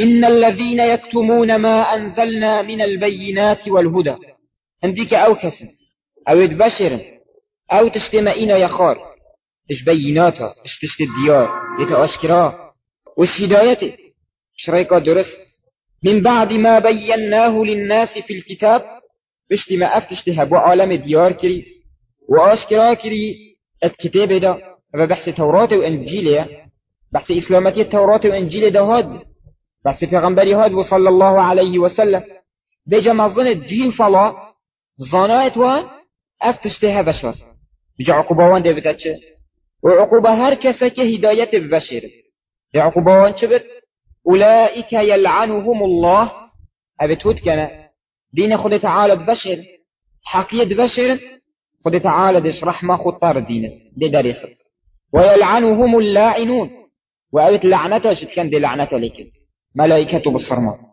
إن الذين يكتمون ما أنزلنا من البينات والهدى. هنديك أو كسن أو يتبشر أو تشتمئين يخار إش بيناتا إش تشت الديار يتأشكرا وش هدايته إش ريكا درست من بعد ما بيناه للناس في الكتاب بشتي ما أفتش بو عالم ديار كري؟ وأشكرا كري الكتاب ده. بحث توراة وإنجيل بحث إسلامتي التوراة وإنجيل ده هاد. بحث پیغمبری هاد صلى الله عليه وسلم بجا مظن جين فلا زانایت وان افتشته بشر بجا عقوبة وان ده بتاتش وعقوبة هر كسا كهداية بشر ده عقوبة وان چبت أولئك يلعنهم الله. أبتوت كان دين خد تعالى بشر حقية بشر خد تعالى دش رحمة خطار الدين دي داريخ ويلعنهم اللاعنون وأبت لعنته شد كان دي لعنته لكن ملائكة بالصرمة